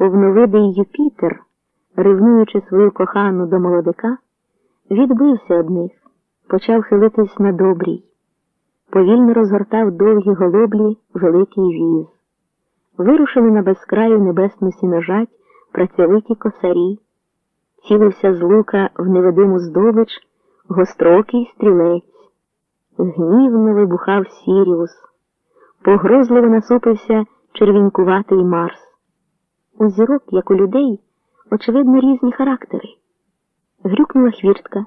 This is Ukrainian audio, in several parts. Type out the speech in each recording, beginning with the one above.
повновидий Юпітер, ревнуючи свою кохану до молодика, відбився од них, почав хилитись на добрій, повільно розгортав довгі голоблі великий віз. Вирушили на безкраю небесну сіножать працьовиті косарі, цілився з лука в невидиму здобич гостроокий стрілець, гнівно вибухав Сіріус, погрозливо насупився червінькуватий Марс. У зірок, як у людей, очевидно, різні характери. Грюкнула хвіртка.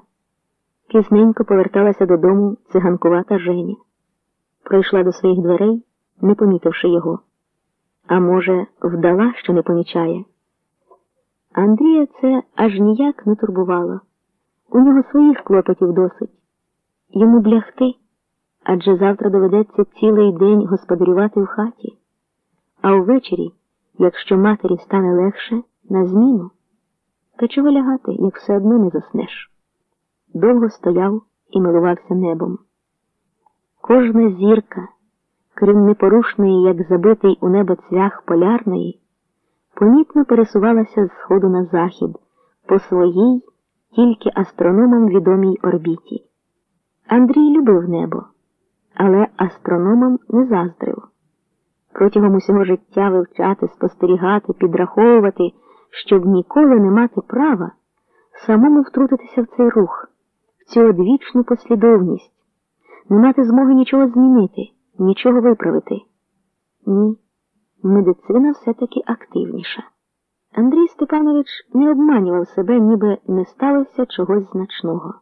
Пізненько поверталася додому циганкувата Женя. Пройшла до своїх дверей, не помітивши його. А може, вдала, що не помічає. Андрія це аж ніяк не турбувало. У нього своїх клопотів досить. Йому блягти, адже завтра доведеться цілий день господарювати в хаті, а увечері, якщо матері стане легше, на зміну. Та чого лягати, як все одно не заснеш? Довго стояв і милувався небом. Кожна зірка, крім непорушної, як забитий у небо цвях полярної, помітно пересувалася з сходу на захід по своїй, тільки астрономам відомій орбіті. Андрій любив небо, але астрономам не заздрив. Протягом усього життя вивчати, спостерігати, підраховувати, щоб ніколи не мати права самому втрутитися в цей рух, в цю одвічну послідовність, не мати змоги нічого змінити, нічого виправити. Ні медицина все-таки активніша. Андрій Степанович не обманював себе, ніби не сталося чогось значного.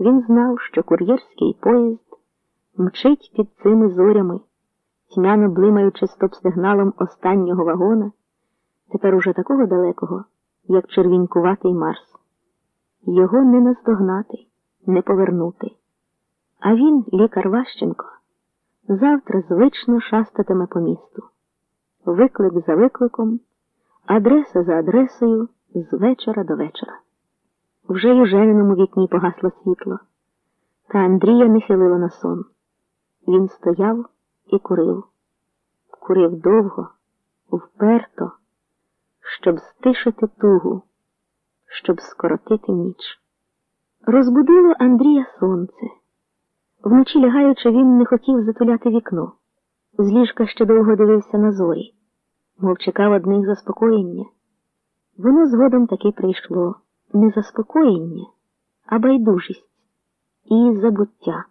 Він знав, що кур'єрський поїзд мчить під цими зорями, тьмяно блимаючи стоп-сигналом останнього вагона, тепер уже такого далекого, як червінькуватий Марс. Його не наздогнати, не повернути. А він, лікар Ващенко, завтра звично шастатиме по місту виклик за викликом, адреса за адресою з вечора до вечора. Вже й у жениному вікні погасло світло, та Андрія не хилило на сон. Він стояв і курив, курив довго, вперто, щоб стишити тугу, щоб скоротити ніч. Розбудило Андрія сонце. Вночі лягаючи, він не хотів затуляти вікно. З ліжка ще довго дивився на зорі, мов чекав одних заспокоєння. Воно згодом таки прийшло не заспокоєння, а байдужість і забуття.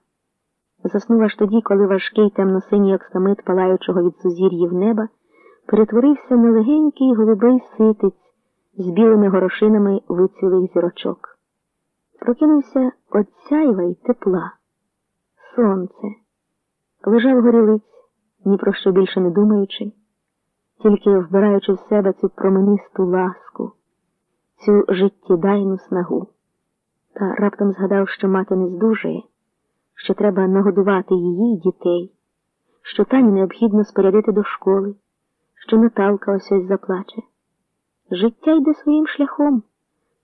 Заснув аж тоді, коли важкий темно-синій оксамит палаючого від сузір'їв неба перетворився на легенький голубий ситець з білими горошинами вицілих зірочок. Прокинувся от сяйва й тепла. Сонце. Лежав горілиць ні про що більше не думаючи, тільки вбираючи в себе цю променисту ласку, цю життєдайну снагу. Та раптом згадав, що мати не здужує, що треба нагодувати її дітей, що Тані необхідно спорядити до школи, що Наталка ось ось заплаче. Життя йде своїм шляхом,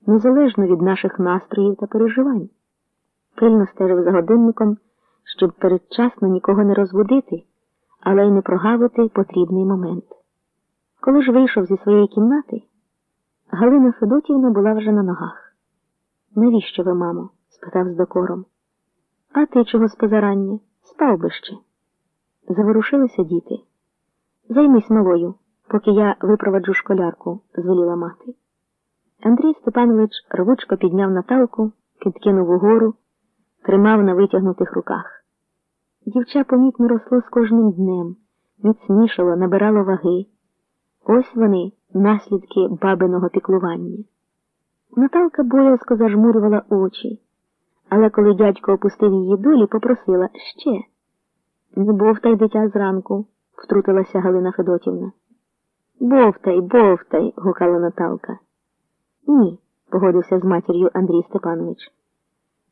незалежно від наших настроїв та переживань. Пильно стежив за годинником, щоб передчасно нікого не розбудити але й не прогавити потрібний момент. Коли ж вийшов зі своєї кімнати, Галина Федотівна була вже на ногах. Навіщо ви, мамо? спитав з докором. А ти чого з позарання? Спав би ще. Заворушилися діти. Займись малою, поки я випроваджу школярку, звеліла мати. Андрій Степанович рвучко підняв Наталку, підкинув угору, тримав на витягнутих руках. Дівча помітно росло з кожним днем, міцнішало, набирало ваги. Ось вони, наслідки бабиного піклування. Наталка боязко зажмурювала очі, але коли дядько опустив її долі, попросила ще. Не бовтай дитя зранку, втрутилася Галина Федотівна. Бовтай, бовтай, гукала Наталка. Ні, погодився з матір'ю Андрій Степанович.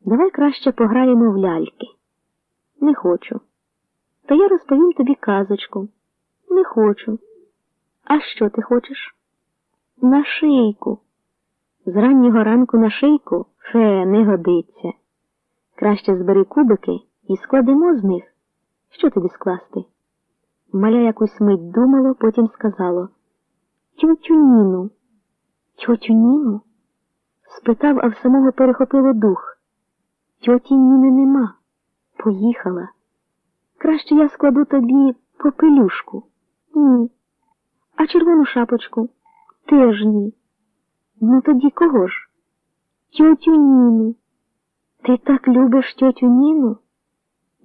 Давай краще пограємо в ляльки. Не хочу. То я розповім тобі казочку. Не хочу. А що ти хочеш? На шийку. З раннього ранку на шийку фе не годиться. Краще збери кубики і складемо з них. Що тобі скласти? Маля якусь мить думало, потім сказало Тьотю Ніну. Тьотю Ніну? Спитав, а в самого перехопило дух. Тьоті Ніни нема. Поїхала. Краще я складу тобі попелюшку. Ні. А червону шапочку? Теж ні. Ну тоді кого ж? Тьотю Ніну. Ти так любиш тьотю Ніну?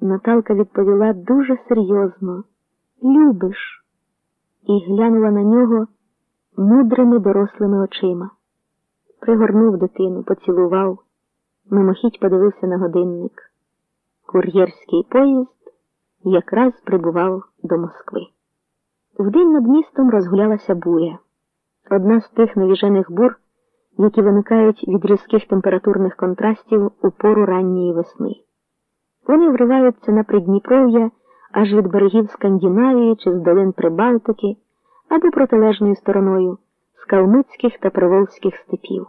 Наталка відповіла дуже серйозно. Любиш. І глянула на нього мудрими дорослими очима. Пригорнув дитину, поцілував, мимохідь подивився на годинник. Кур'єрський поїзд якраз прибував до Москви. Вдень над містом розгулялася буря. Одна з тих навіжених бур, які виникають від різких температурних контрастів у пору ранньої весни. Вони вриваються на Придніпров'я аж від берегів Скандинавії чи з долин Прибалтики або протилежною стороною з калмицьких та приволзьких степів.